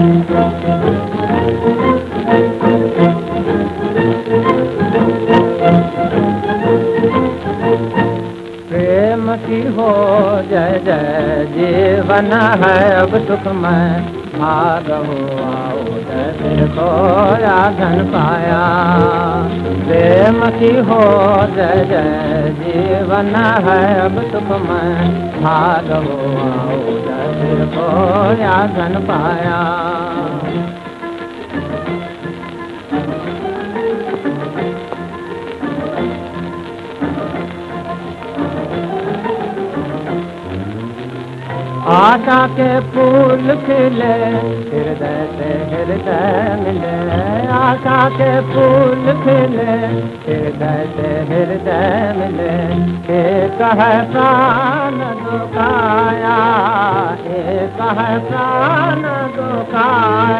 प्रेम की हो जय जय, जीवन है अब सुख में। भाग हो आओ, जय देखो राधन पाया। प्रेम की हो, जय जय जीवन है, अब सुखमय भागव, आओ जय को धन पाया। आशा के फूल खिले, हृदय से हृदय मिले। आशा के फूल खिले, हृदय से हृदय मिले। एक है प्राण दुखाया एक है प्राण दुखाया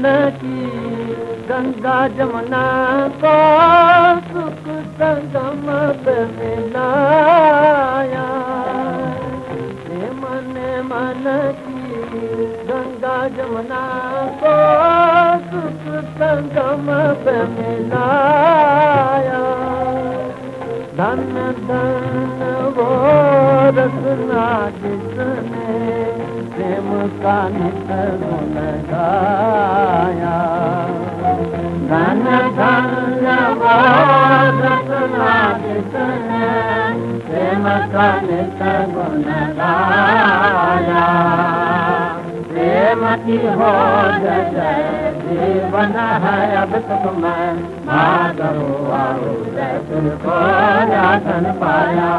मन की गंगा जमुना को सुख संगम मिलाया। मन मन की गंगा जमुना को सुख संगम मिलाया। धन धन वो रसना जिसने प्रेम का नित गुण गाया धन धन वो प्रेम का नित गुण प्रेम की हो जय जीवन है अब तुम्हें भागो आओ जय तुमको राधन पाया